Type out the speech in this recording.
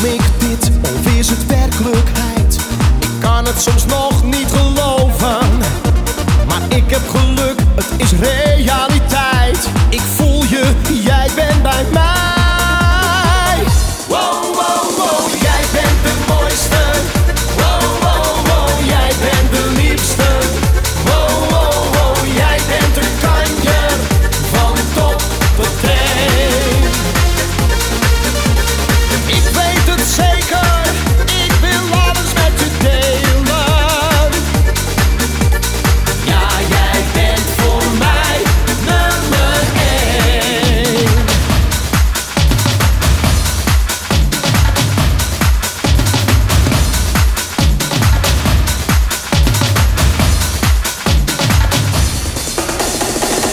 Dit of is het werkelijkheid? Ik kan het soms nog niet geloven. Maar ik heb geluk, het is realiteit. Ik voel je, jij bent bij mij.